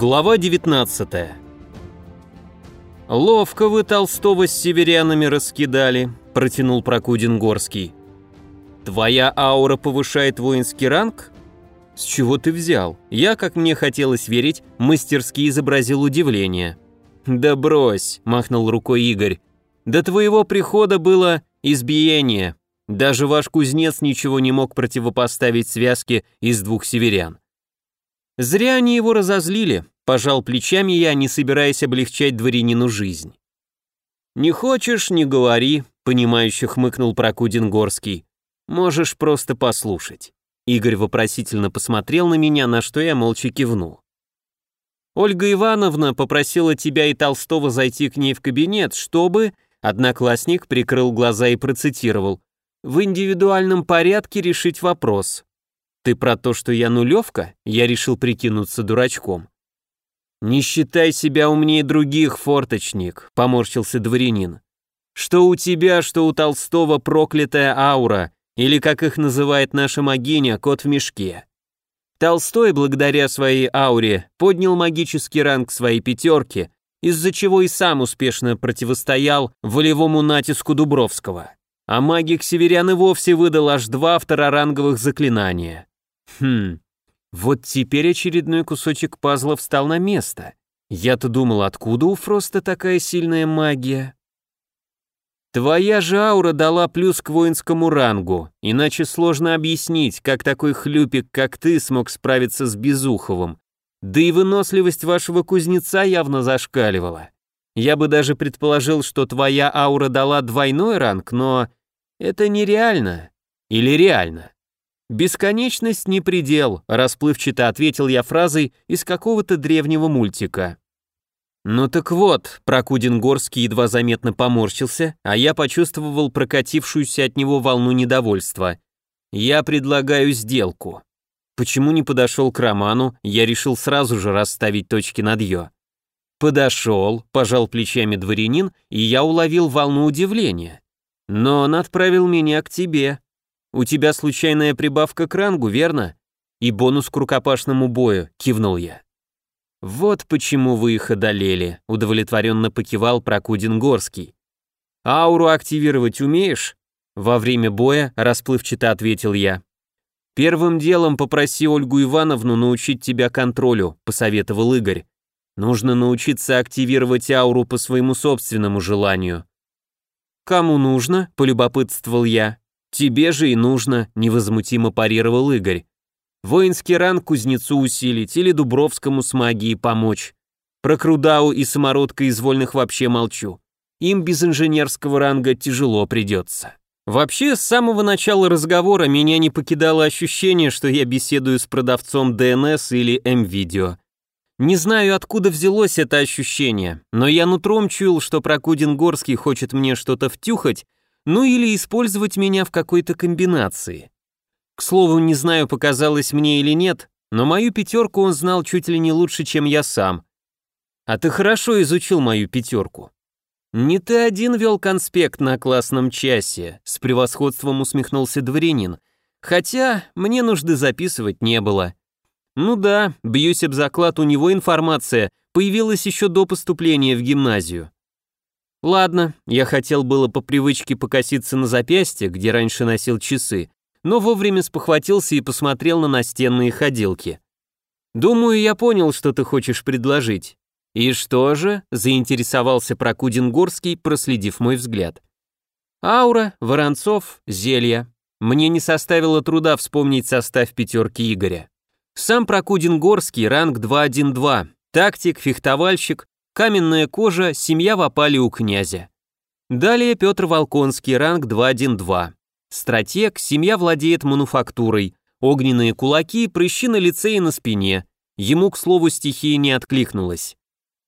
Глава 19 «Ловко вы Толстого с северянами раскидали», — протянул Прокудин Горский. «Твоя аура повышает воинский ранг?» «С чего ты взял?» Я, как мне хотелось верить, мастерски изобразил удивление. «Да брось», — махнул рукой Игорь. «До твоего прихода было избиение. Даже ваш кузнец ничего не мог противопоставить связке из двух северян. Зря они его разозлили, пожал плечами я, не собираясь облегчать дворянину жизнь. «Не хочешь, не говори», — понимающе хмыкнул Прокудин Горский. «Можешь просто послушать». Игорь вопросительно посмотрел на меня, на что я молча кивнул. «Ольга Ивановна попросила тебя и Толстого зайти к ней в кабинет, чтобы...» Одноклассник прикрыл глаза и процитировал. «В индивидуальном порядке решить вопрос. Ты про то, что я нулевка? Я решил прикинуться дурачком. Не считай себя умнее других, форточник, поморщился дворянин. Что у тебя, что у Толстого проклятая аура, или, как их называет наша магиня, кот в мешке. Толстой, благодаря своей ауре, поднял магический ранг своей пятерки, из-за чего и сам успешно противостоял волевому натиску Дубровского. А магик северян и вовсе выдал аж два второранговых заклинания. Хм, вот теперь очередной кусочек пазла встал на место. Я-то думал, откуда у Фроста такая сильная магия? Твоя же аура дала плюс к воинскому рангу, иначе сложно объяснить, как такой хлюпик, как ты, смог справиться с Безуховым. Да и выносливость вашего кузнеца явно зашкаливала. Я бы даже предположил, что твоя аура дала двойной ранг, но это нереально. Или реально? «Бесконечность не предел», — расплывчато ответил я фразой из какого-то древнего мультика. «Ну так вот», — Прокудин Горский едва заметно поморщился, а я почувствовал прокатившуюся от него волну недовольства. «Я предлагаю сделку». Почему не подошел к Роману, я решил сразу же расставить точки над «ё». Подошел, пожал плечами дворянин, и я уловил волну удивления. Но он отправил меня к тебе. У тебя случайная прибавка к рангу, верно? И бонус к рукопашному бою, кивнул я. Вот почему вы их одолели, удовлетворенно покивал Прокудин Горский. Ауру активировать умеешь? Во время боя расплывчато ответил я. Первым делом попроси Ольгу Ивановну научить тебя контролю, посоветовал Игорь. Нужно научиться активировать ауру по своему собственному желанию. Кому нужно? полюбопытствовал я. «Тебе же и нужно», — невозмутимо парировал Игорь. «Воинский ранг кузнецу усилить или Дубровскому с магией помочь. Про Крудау и Самородка из вольных вообще молчу. Им без инженерского ранга тяжело придется». Вообще, с самого начала разговора меня не покидало ощущение, что я беседую с продавцом ДНС или М-видео. Не знаю, откуда взялось это ощущение, но я нутром чуял, что Прокудин Горский хочет мне что-то втюхать, ну или использовать меня в какой-то комбинации. К слову, не знаю, показалось мне или нет, но мою пятерку он знал чуть ли не лучше, чем я сам. А ты хорошо изучил мою пятерку. Не ты один вел конспект на классном часе, с превосходством усмехнулся дворянин. Хотя мне нужды записывать не было. Ну да, бьюсь об заклад, у него информация появилась еще до поступления в гимназию. Ладно, я хотел было по привычке покоситься на запястье, где раньше носил часы, но вовремя спохватился и посмотрел на настенные ходилки. «Думаю, я понял, что ты хочешь предложить». «И что же?» – заинтересовался Прокудин Горский, проследив мой взгляд. «Аура, Воронцов, зелья. Мне не составило труда вспомнить состав пятерки Игоря. Сам Прокудин Горский, ранг 212, тактик, фехтовальщик, Каменная кожа, семья в опале у князя. Далее Петр Волконский, ранг 212. Стратег, семья владеет мануфактурой. Огненные кулаки, прыщи на лице и на спине. Ему, к слову, стихия не откликнулась.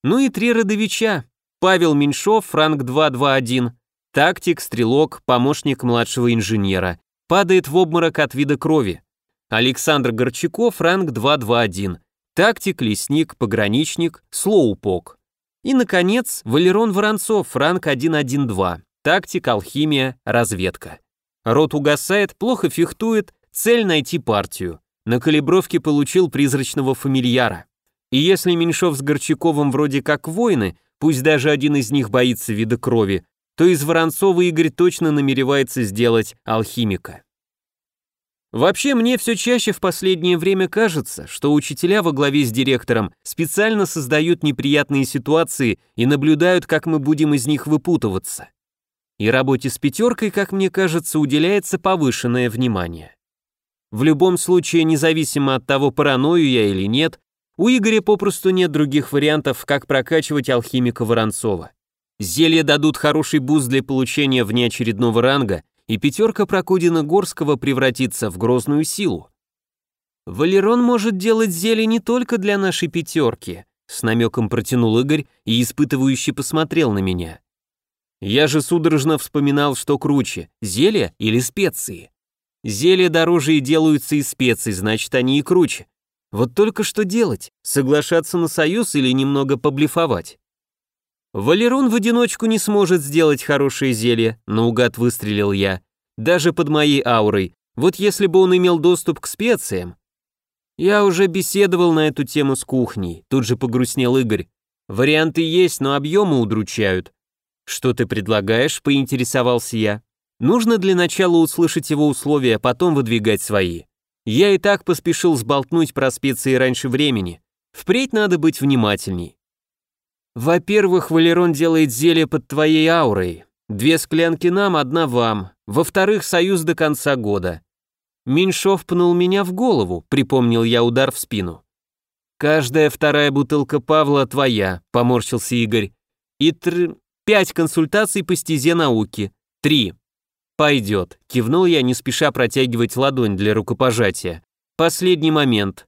Ну и три родовича. Павел Меньшов, ранг 221. Тактик, стрелок, помощник младшего инженера. Падает в обморок от вида крови. Александр Горчаков, ранг 221. Тактик, лесник, пограничник, слоупок. И, наконец, Валерон Воронцов, ранг 112. Тактика, алхимия, разведка. Рот угасает, плохо фехтует, цель найти партию. На калибровке получил призрачного фамильяра. И если Меньшов с Горчаковым вроде как воины, пусть даже один из них боится вида крови, то из Воронцова Игорь точно намеревается сделать алхимика. Вообще, мне все чаще в последнее время кажется, что учителя во главе с директором специально создают неприятные ситуации и наблюдают, как мы будем из них выпутываться. И работе с пятеркой, как мне кажется, уделяется повышенное внимание. В любом случае, независимо от того, параною я или нет, у Игоря попросту нет других вариантов, как прокачивать алхимика Воронцова. Зелья дадут хороший буст для получения внеочередного ранга, и пятерка Прокудина Горского превратится в грозную силу. «Валерон может делать зелье не только для нашей пятерки», с намеком протянул Игорь и испытывающе посмотрел на меня. Я же судорожно вспоминал, что круче, зелье или специи. Зелья дороже и делаются из специй, значит, они и круче. Вот только что делать? Соглашаться на союз или немного поблефовать? Валерон в одиночку не сможет сделать хорошее зелье, наугад выстрелил я. Даже под моей аурой. Вот если бы он имел доступ к специям. Я уже беседовал на эту тему с кухней, тут же погрустнел Игорь. Варианты есть, но объемы удручают. Что ты предлагаешь, поинтересовался я. Нужно для начала услышать его условия, а потом выдвигать свои. Я и так поспешил сболтнуть про специи раньше времени. Впредь надо быть внимательней. Во-первых, Валерон делает зелье под твоей аурой. Две склянки нам, одна вам. Во-вторых, союз до конца года. Меньшов пнул меня в голову, припомнил я удар в спину. Каждая вторая бутылка Павла твоя, поморщился Игорь. И тр... пять консультаций по стезе науки. Три. Пойдет, кивнул я, не спеша протягивать ладонь для рукопожатия. Последний момент.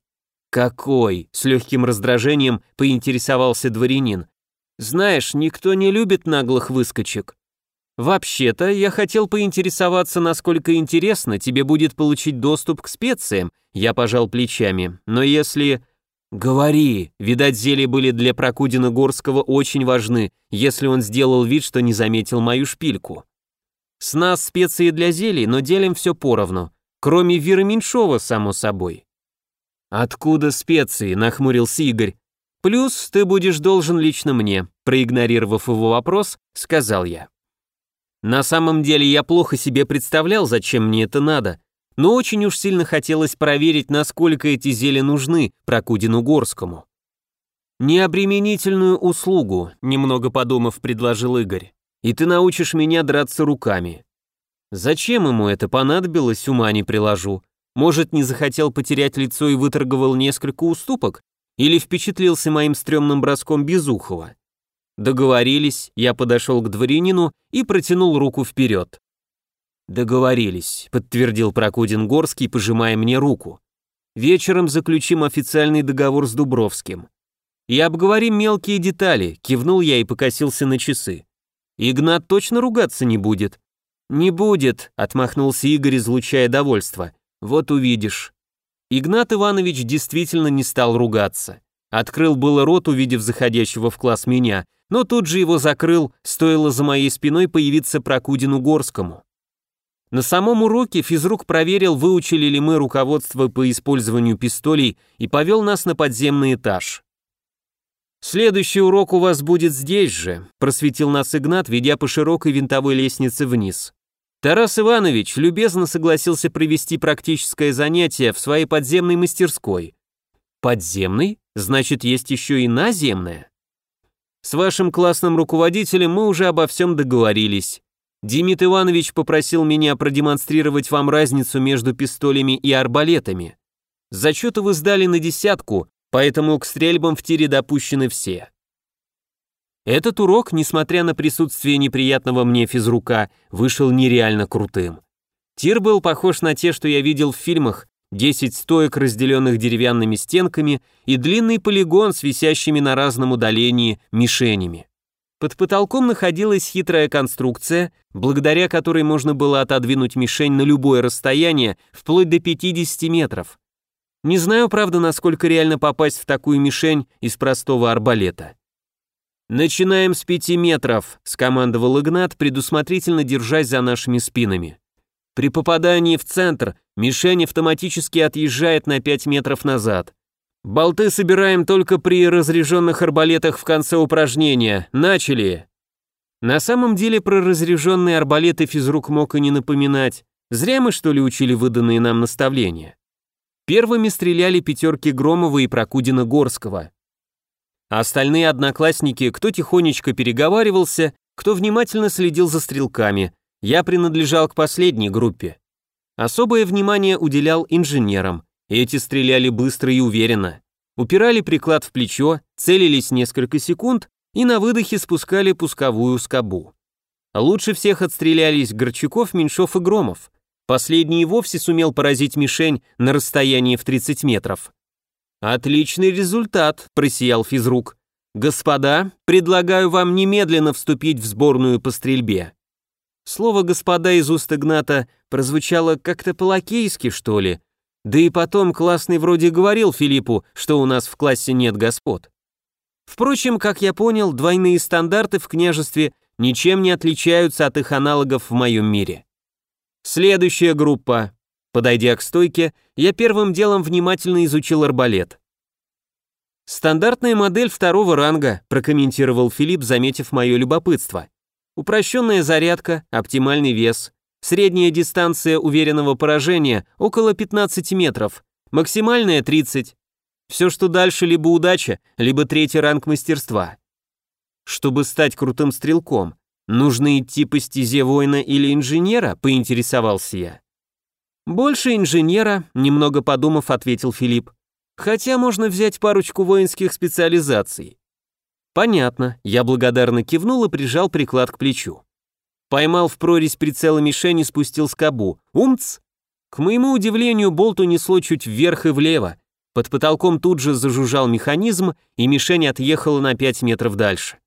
Какой? С легким раздражением поинтересовался дворянин. Знаешь, никто не любит наглых выскочек. Вообще-то, я хотел поинтересоваться, насколько интересно тебе будет получить доступ к специям. Я пожал плечами. Но если... Говори, видать, зелья были для Прокудина Горского очень важны, если он сделал вид, что не заметил мою шпильку. С нас специи для зелий, но делим все поровну. Кроме Веры Меньшова, само собой. «Откуда специи?» – нахмурился Игорь. Плюс ты будешь должен лично мне, проигнорировав его вопрос, сказал я. На самом деле я плохо себе представлял, зачем мне это надо, но очень уж сильно хотелось проверить, насколько эти зелья нужны Прокудину Горскому. «Необременительную услугу», — немного подумав, предложил Игорь, «и ты научишь меня драться руками». Зачем ему это понадобилось, ума не приложу. Может, не захотел потерять лицо и выторговал несколько уступок, или впечатлился моим стрёмным броском Безухова? Договорились, я подошел к дворянину и протянул руку вперед. Договорились, подтвердил Прокудин Горский, пожимая мне руку. Вечером заключим официальный договор с Дубровским. И обговорим мелкие детали, кивнул я и покосился на часы. Игнат точно ругаться не будет. Не будет, отмахнулся Игорь, излучая довольство. Вот увидишь. Игнат Иванович действительно не стал ругаться. Открыл было рот, увидев заходящего в класс меня, но тут же его закрыл, стоило за моей спиной появиться Прокудину Горскому. На самом уроке физрук проверил, выучили ли мы руководство по использованию пистолей и повел нас на подземный этаж. «Следующий урок у вас будет здесь же», – просветил нас Игнат, ведя по широкой винтовой лестнице вниз. Тарас Иванович любезно согласился провести практическое занятие в своей подземной мастерской. Подземный? Значит, есть еще и наземная? С вашим классным руководителем мы уже обо всем договорились. Демид Иванович попросил меня продемонстрировать вам разницу между пистолями и арбалетами. Зачеты вы сдали на десятку, поэтому к стрельбам в тире допущены все. Этот урок, несмотря на присутствие неприятного мне физрука, вышел нереально крутым. Тир был похож на те, что я видел в фильмах, 10 стоек, разделенных деревянными стенками, и длинный полигон с висящими на разном удалении мишенями. Под потолком находилась хитрая конструкция, благодаря которой можно было отодвинуть мишень на любое расстояние, вплоть до 50 метров. Не знаю, правда, насколько реально попасть в такую мишень из простого арбалета. «Начинаем с пяти метров», — скомандовал Игнат, предусмотрительно держась за нашими спинами. При попадании в центр мишень автоматически отъезжает на 5 метров назад. «Болты собираем только при разряженных арбалетах в конце упражнения. Начали!» На самом деле про разряженные арбалеты физрук мог и не напоминать. Зря мы, что ли, учили выданные нам наставления. Первыми стреляли пятерки Громова и Прокудина Горского. остальные одноклассники, кто тихонечко переговаривался, кто внимательно следил за стрелками. Я принадлежал к последней группе. Особое внимание уделял инженерам. Эти стреляли быстро и уверенно. Упирали приклад в плечо, целились несколько секунд и на выдохе спускали пусковую скобу. Лучше всех отстрелялись Горчаков, Меньшов и Громов. Последний вовсе сумел поразить мишень на расстоянии в 30 метров. «Отличный результат», – просиял физрук. «Господа, предлагаю вам немедленно вступить в сборную по стрельбе». Слово «господа» из уст Игната прозвучало как-то по-лакейски, что ли. Да и потом классный вроде говорил Филиппу, что у нас в классе нет господ. Впрочем, как я понял, двойные стандарты в княжестве ничем не отличаются от их аналогов в моем мире. Следующая группа. Подойдя к стойке, я первым делом внимательно изучил арбалет. «Стандартная модель второго ранга», прокомментировал Филипп, заметив мое любопытство. Упрощенная зарядка, оптимальный вес, средняя дистанция уверенного поражения около 15 метров, максимальная 30, все, что дальше, либо удача, либо третий ранг мастерства. Чтобы стать крутым стрелком, нужно идти по стезе воина или инженера, поинтересовался я. Больше инженера, немного подумав, ответил Филипп. Хотя можно взять парочку воинских специализаций. Понятно, я благодарно кивнул и прижал приклад к плечу. Поймал в прорезь прицела мишени, спустил скобу. Умц! К моему удивлению, болт унесло чуть вверх и влево, под потолком тут же зажужжал механизм, и мишень отъехала на 5 метров дальше.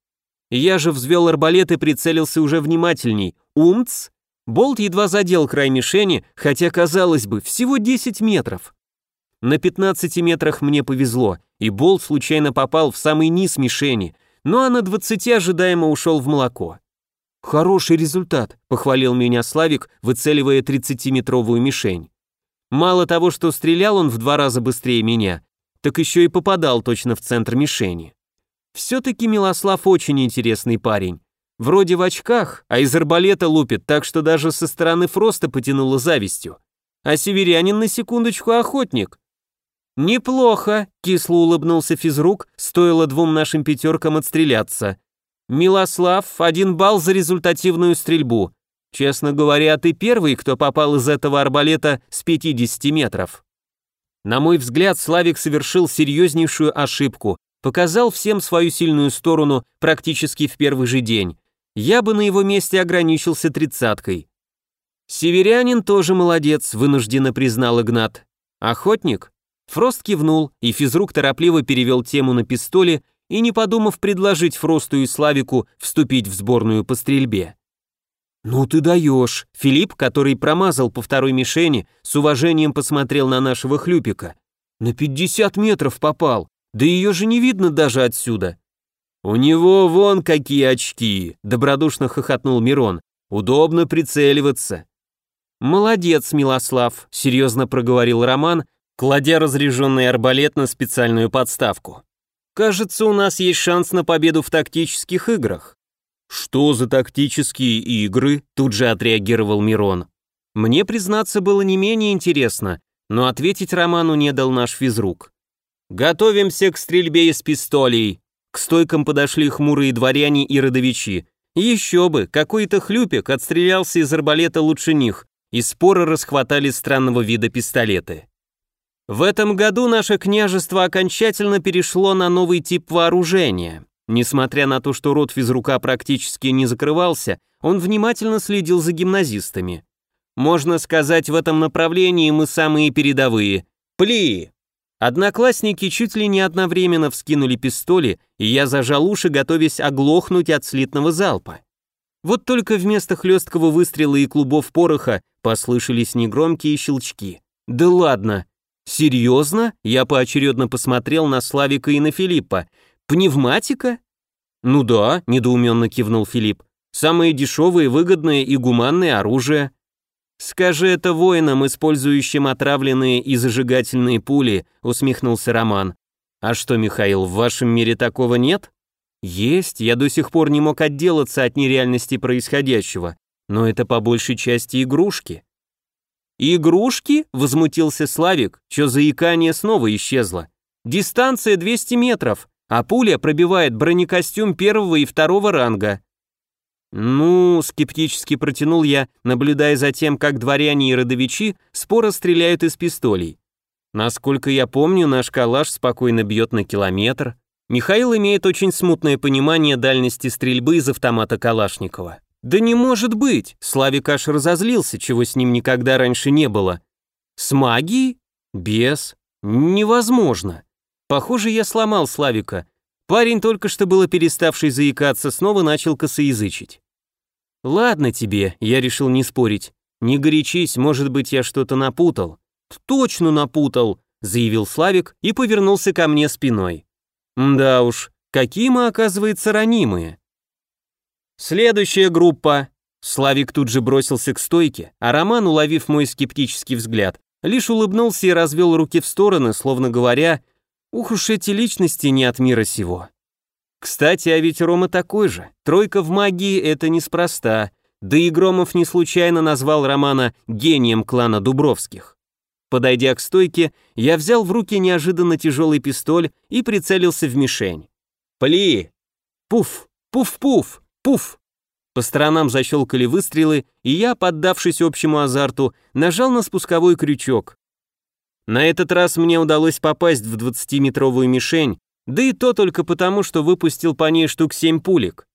Я же взвел арбалет и прицелился уже внимательней. Умц! Болт едва задел край мишени, хотя, казалось бы, всего 10 метров. На 15 метрах мне повезло, и болт случайно попал в самый низ мишени, ну а на 20 ожидаемо ушел в молоко. «Хороший результат», — похвалил меня Славик, выцеливая 30-метровую мишень. Мало того, что стрелял он в два раза быстрее меня, так еще и попадал точно в центр мишени. Все-таки Милослав очень интересный парень. Вроде в очках, а из арбалета лупит, так что даже со стороны Фроста потянуло завистью. А северянин на секундочку охотник. «Неплохо», — кисло улыбнулся физрук, стоило двум нашим пятеркам отстреляться. «Милослав, один балл за результативную стрельбу. Честно говоря, ты первый, кто попал из этого арбалета с 50 метров. На мой взгляд, Славик совершил серьезнейшую ошибку, показал всем свою сильную сторону практически в первый же день. Я бы на его месте ограничился тридцаткой. Северянин тоже молодец, вынужденно признал Игнат. Охотник? Фрост кивнул, и физрук торопливо перевел тему на пистоле и, не подумав предложить Фросту и Славику вступить в сборную по стрельбе. «Ну ты даешь!» Филипп, который промазал по второй мишени, с уважением посмотрел на нашего хлюпика. «На пятьдесят метров попал, да ее же не видно даже отсюда!» «У него вон какие очки!» — добродушно хохотнул Мирон. «Удобно прицеливаться!» «Молодец, Милослав!» — серьезно проговорил Роман, кладя разряженный арбалет на специальную подставку. «Кажется, у нас есть шанс на победу в тактических играх». «Что за тактические игры?» – тут же отреагировал Мирон. Мне, признаться, было не менее интересно, но ответить Роману не дал наш физрук. «Готовимся к стрельбе из пистолей!» К стойкам подошли хмурые дворяне и родовичи. Еще бы, какой-то хлюпик отстрелялся из арбалета лучше них, и споры расхватали странного вида пистолеты. В этом году наше княжество окончательно перешло на новый тип вооружения. Несмотря на то, что рот физрука практически не закрывался, он внимательно следил за гимназистами. Можно сказать, в этом направлении мы самые передовые. Пли! Одноклассники чуть ли не одновременно вскинули пистоли, и я зажал уши, готовясь оглохнуть от слитного залпа. Вот только вместо хлесткого выстрела и клубов пороха послышались негромкие щелчки. Да ладно. Серьезно? Я поочередно посмотрел на Славика и на Филиппа. Пневматика? Ну да, недоуменно кивнул Филипп. Самое дешевое, выгодное и гуманное оружие. Скажи это воинам, использующим отравленные и зажигательные пули, усмехнулся Роман. А что, Михаил, в вашем мире такого нет? Есть, я до сих пор не мог отделаться от нереальности происходящего, но это по большей части игрушки. «Игрушки?» — возмутился Славик, чё заикание снова исчезло. «Дистанция 200 метров, а пуля пробивает бронекостюм первого и второго ранга». «Ну», — скептически протянул я, наблюдая за тем, как дворяне и родовичи споро стреляют из пистолей. Насколько я помню, наш калаш спокойно бьет на километр. Михаил имеет очень смутное понимание дальности стрельбы из автомата Калашникова. «Да не может быть!» Славик аж разозлился, чего с ним никогда раньше не было. «С магией? Без. Невозможно. Похоже, я сломал Славика. Парень, только что было переставший заикаться, снова начал косоязычить. «Ладно тебе», — я решил не спорить. «Не горячись, может быть, я что-то напутал». «Точно напутал», — заявил Славик и повернулся ко мне спиной. «Да уж, какие мы, оказывается, ранимые». Следующая группа. Славик тут же бросился к стойке, а Роман, уловив мой скептический взгляд, лишь улыбнулся и развел руки в стороны, словно говоря, «Ух уж эти личности не от мира сего». Кстати, а ведь Рома такой же. Тройка в магии — это неспроста. Да и Громов не случайно назвал Романа гением клана Дубровских. Подойдя к стойке, я взял в руки неожиданно тяжелый пистоль и прицелился в мишень. «Пли!» «Пуф! Пуф-пуф!» Пуф! По сторонам защелкали выстрелы, и я, поддавшись общему азарту, нажал на спусковой крючок. На этот раз мне удалось попасть в 20-метровую мишень, да и то только потому, что выпустил по ней штук 7 пулек.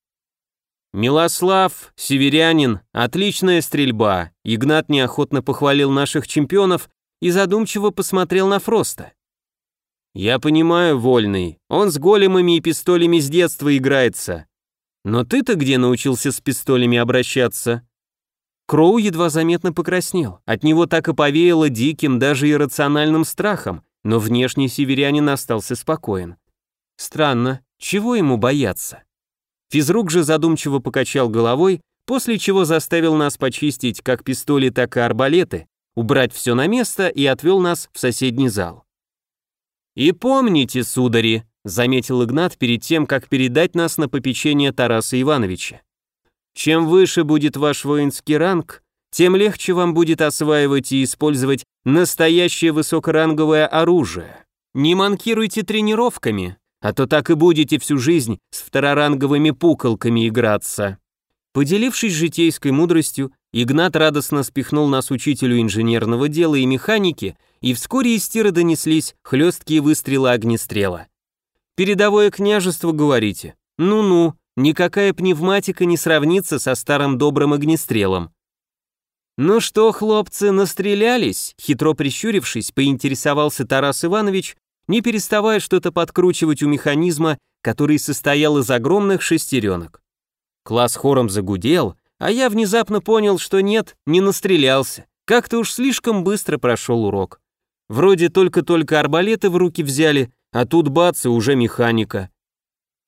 Милослав, северянин, отличная стрельба. Игнат неохотно похвалил наших чемпионов и задумчиво посмотрел на Фроста. Я понимаю, Вольный, он с големами и пистолями с детства играется. Но ты-то где научился с пистолями обращаться? Кроу едва заметно покраснел. От него так и повеяло диким, даже иррациональным страхом, но внешний северянин остался спокоен. Странно, чего ему бояться? Физрук же задумчиво покачал головой, после чего заставил нас почистить как пистоли, так и арбалеты, убрать все на место и отвел нас в соседний зал. «И помните, судари», заметил Игнат перед тем, как передать нас на попечение Тараса Ивановича. Чем выше будет ваш воинский ранг, тем легче вам будет осваивать и использовать настоящее высокоранговое оружие. Не манкируйте тренировками, а то так и будете всю жизнь с второранговыми пуколками играться. Поделившись житейской мудростью, Игнат радостно спихнул нас учителю инженерного дела и механики, и вскоре из тира донеслись хлесткие выстрелы огнестрела. Передовое княжество, говорите? Ну-ну, никакая пневматика не сравнится со старым добрым огнестрелом. Ну что, хлопцы, настрелялись? Хитро прищурившись, поинтересовался Тарас Иванович, не переставая что-то подкручивать у механизма, который состоял из огромных шестеренок. Класс хором загудел, а я внезапно понял, что нет, не настрелялся. Как-то уж слишком быстро прошел урок. Вроде только-только арбалеты в руки взяли, а тут бац, и уже механика.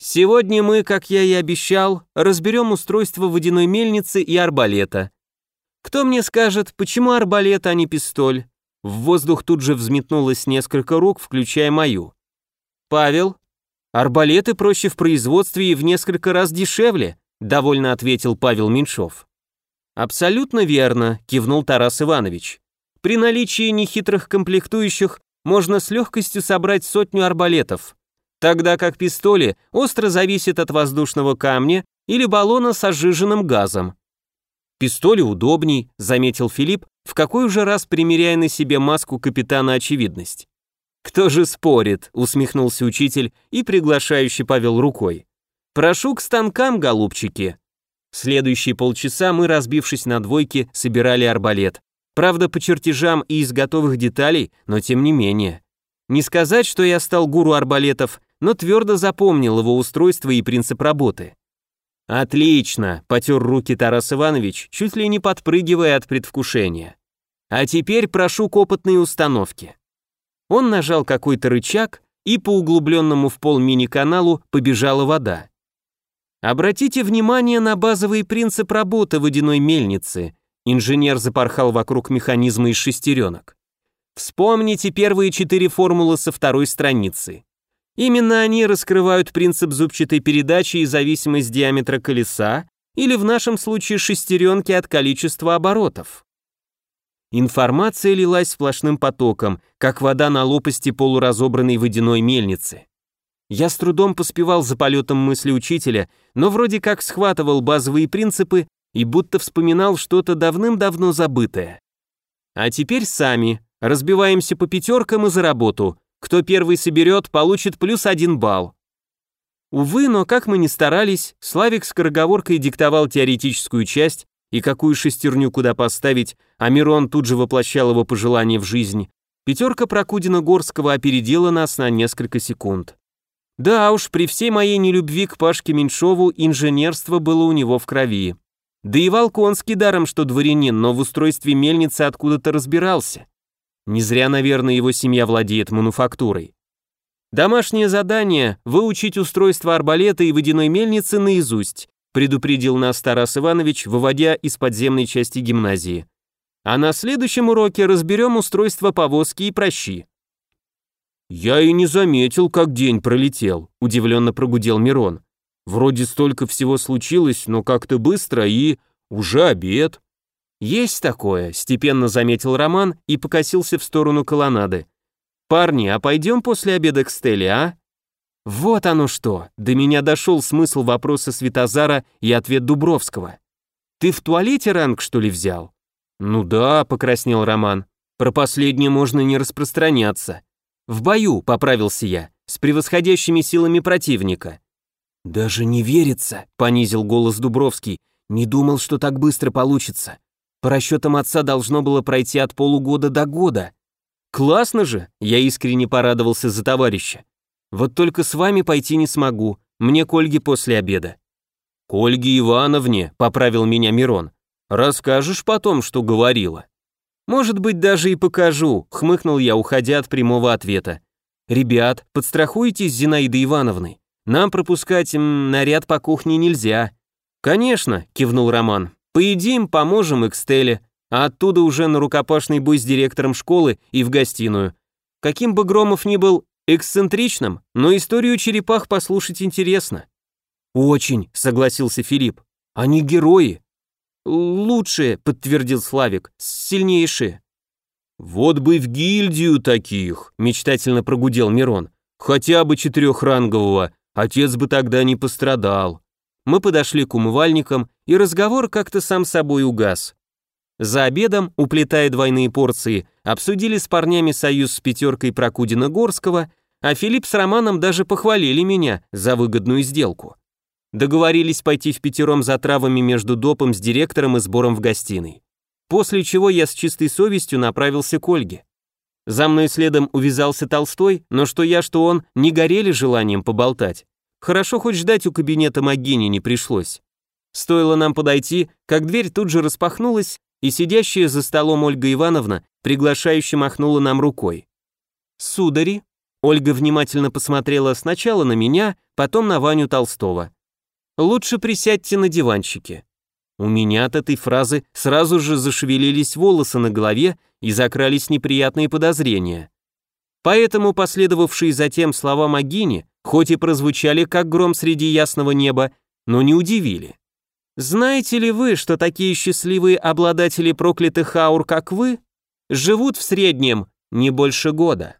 Сегодня мы, как я и обещал, разберем устройство водяной мельницы и арбалета. Кто мне скажет, почему арбалет, а не пистоль? В воздух тут же взметнулось несколько рук, включая мою. Павел, арбалеты проще в производстве и в несколько раз дешевле, довольно ответил Павел Меньшов. Абсолютно верно, кивнул Тарас Иванович. При наличии нехитрых комплектующих можно с легкостью собрать сотню арбалетов, тогда как пистоли остро зависят от воздушного камня или баллона с ожиженным газом. Пистоли удобней, заметил Филипп, в какой уже раз примеряя на себе маску капитана очевидность. «Кто же спорит?» — усмехнулся учитель и приглашающе повел рукой. «Прошу к станкам, голубчики». Следующие полчаса мы, разбившись на двойки, собирали арбалет. Правда, по чертежам и из готовых деталей, но тем не менее. Не сказать, что я стал гуру арбалетов, но твердо запомнил его устройство и принцип работы. «Отлично!» – потер руки Тарас Иванович, чуть ли не подпрыгивая от предвкушения. «А теперь прошу к опытной установке». Он нажал какой-то рычаг, и по углубленному в пол мини-каналу побежала вода. Обратите внимание на базовый принцип работы водяной мельницы – Инженер запорхал вокруг механизма из шестеренок. Вспомните первые четыре формулы со второй страницы. Именно они раскрывают принцип зубчатой передачи и зависимость диаметра колеса, или в нашем случае шестеренки от количества оборотов. Информация лилась сплошным потоком, как вода на лопасти полуразобранной водяной мельницы. Я с трудом поспевал за полетом мысли учителя, но вроде как схватывал базовые принципы и будто вспоминал что-то давным-давно забытое. А теперь сами, разбиваемся по пятеркам и за работу. Кто первый соберет, получит плюс один балл. Увы, но как мы ни старались, Славик скороговоркой диктовал теоретическую часть и какую шестерню куда поставить, а Мирон тут же воплощал его пожелания в жизнь. Пятерка Прокудина-Горского опередила нас на несколько секунд. Да уж, при всей моей нелюбви к Пашке Меньшову инженерство было у него в крови. Да и Волконский даром, что дворянин, но в устройстве мельницы откуда-то разбирался. Не зря, наверное, его семья владеет мануфактурой. Домашнее задание – выучить устройство арбалета и водяной мельницы наизусть, предупредил нас Тарас Иванович, выводя из подземной части гимназии. А на следующем уроке разберем устройство повозки и прощи. «Я и не заметил, как день пролетел», – удивленно прогудел Мирон. «Вроде столько всего случилось, но как-то быстро и... уже обед». «Есть такое», — степенно заметил Роман и покосился в сторону колоннады. «Парни, а пойдем после обеда к Стелле, а?» Вот оно что, до меня дошел смысл вопроса Светозара и ответ Дубровского. «Ты в туалете ранг, что ли, взял?» «Ну да», — покраснел Роман. «Про последнее можно не распространяться». «В бою», — поправился я, — «с превосходящими силами противника». «Даже не верится», — понизил голос Дубровский. «Не думал, что так быстро получится. По расчетам отца должно было пройти от полугода до года. Классно же, я искренне порадовался за товарища. Вот только с вами пойти не смогу, мне к Ольге после обеда. К Ольге Ивановне, поправил меня Мирон. Расскажешь потом, что говорила. Может быть, даже и покажу, хмыкнул я, уходя от прямого ответа. Ребят, подстрахуйтесь с Зинаидой Ивановной. Нам пропускать м, наряд по кухне нельзя. Конечно, кивнул Роман. Поедим, поможем Экстеле, а оттуда уже на рукопашный бой с директором школы и в гостиную. Каким бы Громов ни был эксцентричным, но историю черепах послушать интересно. Очень, согласился Филипп. Они герои. Лучшие, подтвердил Славик, сильнейшие. Вот бы в гильдию таких, мечтательно прогудел Мирон. Хотя бы четырехрангового, отец бы тогда не пострадал. Мы подошли к умывальникам, и разговор как-то сам собой угас. За обедом, уплетая двойные порции, обсудили с парнями союз с пятеркой Прокудина-Горского, а Филипп с Романом даже похвалили меня за выгодную сделку. Договорились пойти в пятером за травами между допом с директором и сбором в гостиной. После чего я с чистой совестью направился к Ольге. За мной следом увязался Толстой, но что я, что он, не горели желанием поболтать. Хорошо хоть ждать у кабинета Магини не пришлось. Стоило нам подойти, как дверь тут же распахнулась, и сидящая за столом Ольга Ивановна приглашающе махнула нам рукой. «Судари», Ольга внимательно посмотрела сначала на меня, потом на Ваню Толстого. «Лучше присядьте на диванчике». У меня от этой фразы сразу же зашевелились волосы на голове и закрались неприятные подозрения. Поэтому последовавшие затем слова Магини хоть и прозвучали как гром среди ясного неба, но не удивили. Знаете ли вы, что такие счастливые обладатели проклятых аур, как вы, живут в среднем не больше года?